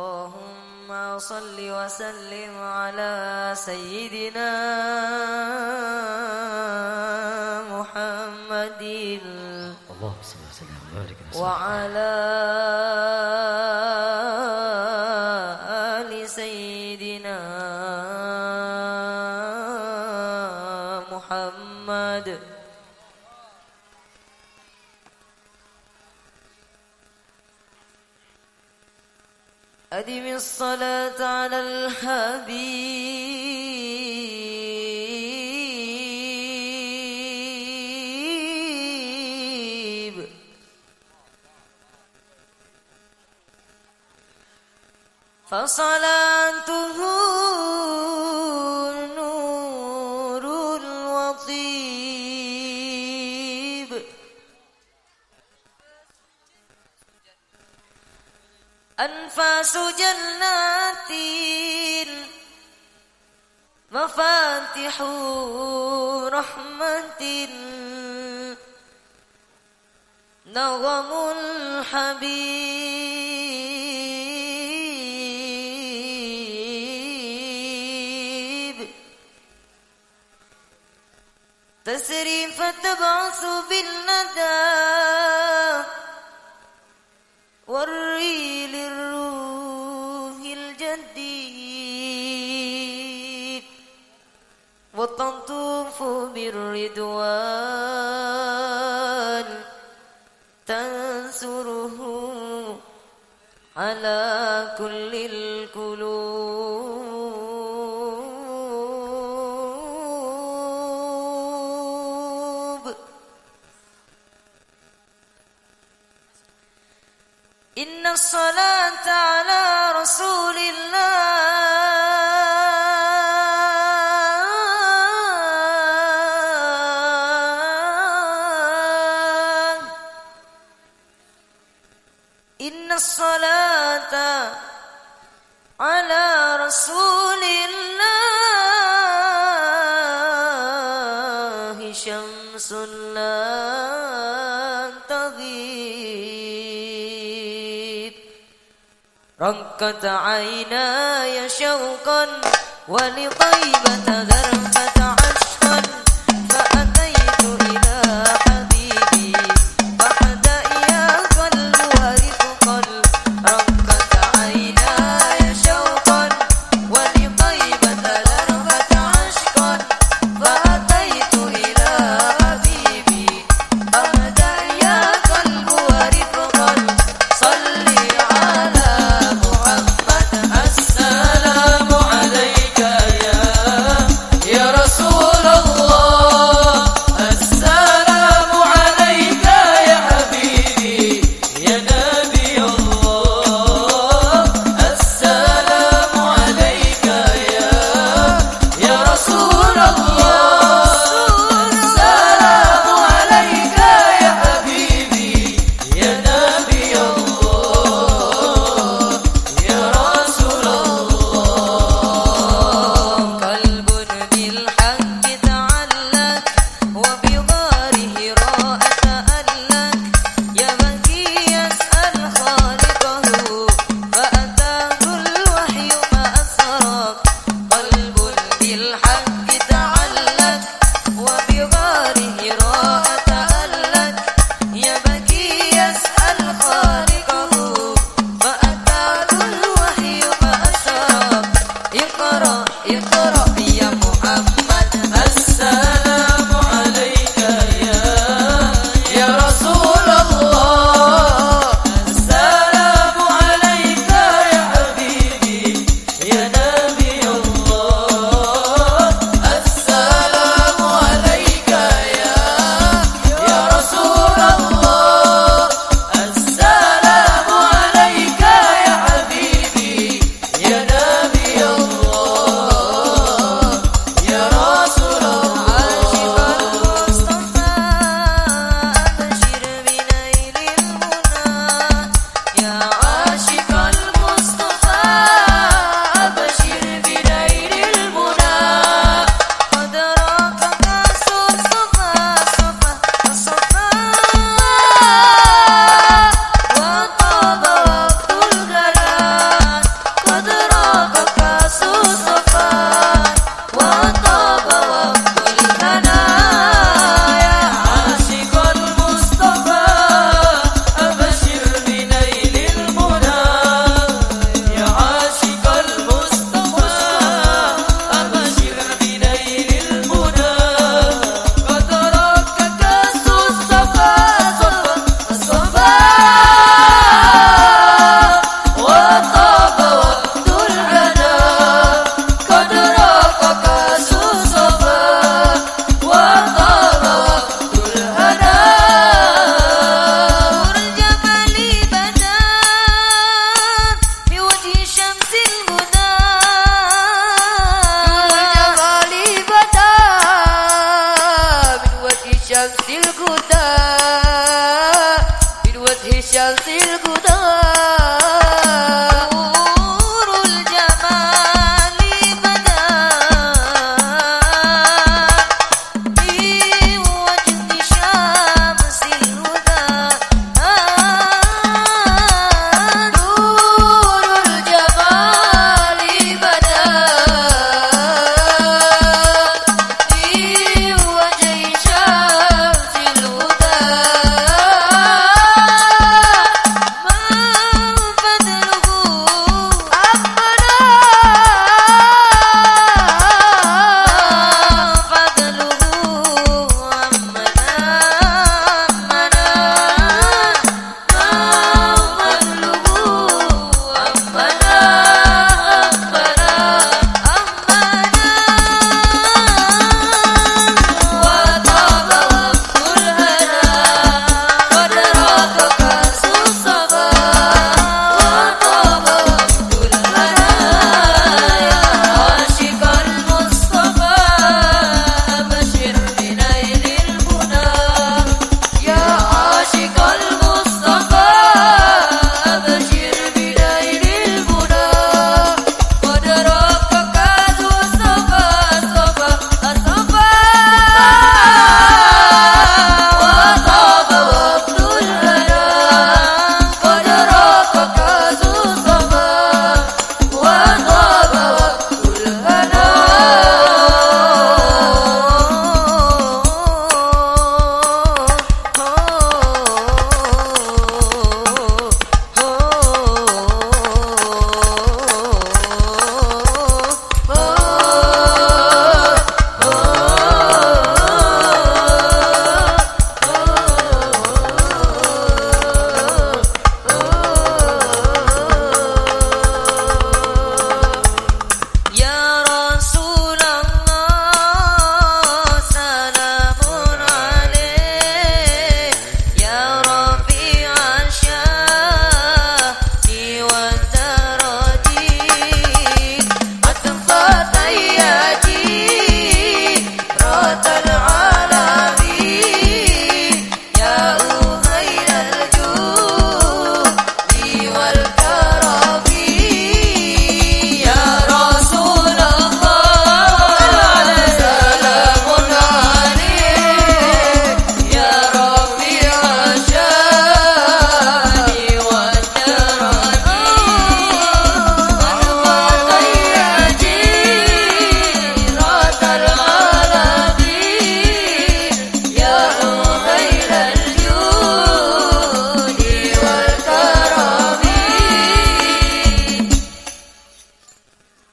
اللهم صل وسلم على سيدنا محمد. اللهم صل وسلم وبارك وعلى آل سيدنا أدم الصلاة على الحبيب. فصلاته أنفاس جنات مفاتح رحمة نغم الحبيب. تسري فتبعث بالندى تنصره على كل القلوب إن الصلاة على رسول الله الصلاة على رسول الله شمس لا تغيب. ركت عيناي شوقا ولطيبة ذرفة جلس القدام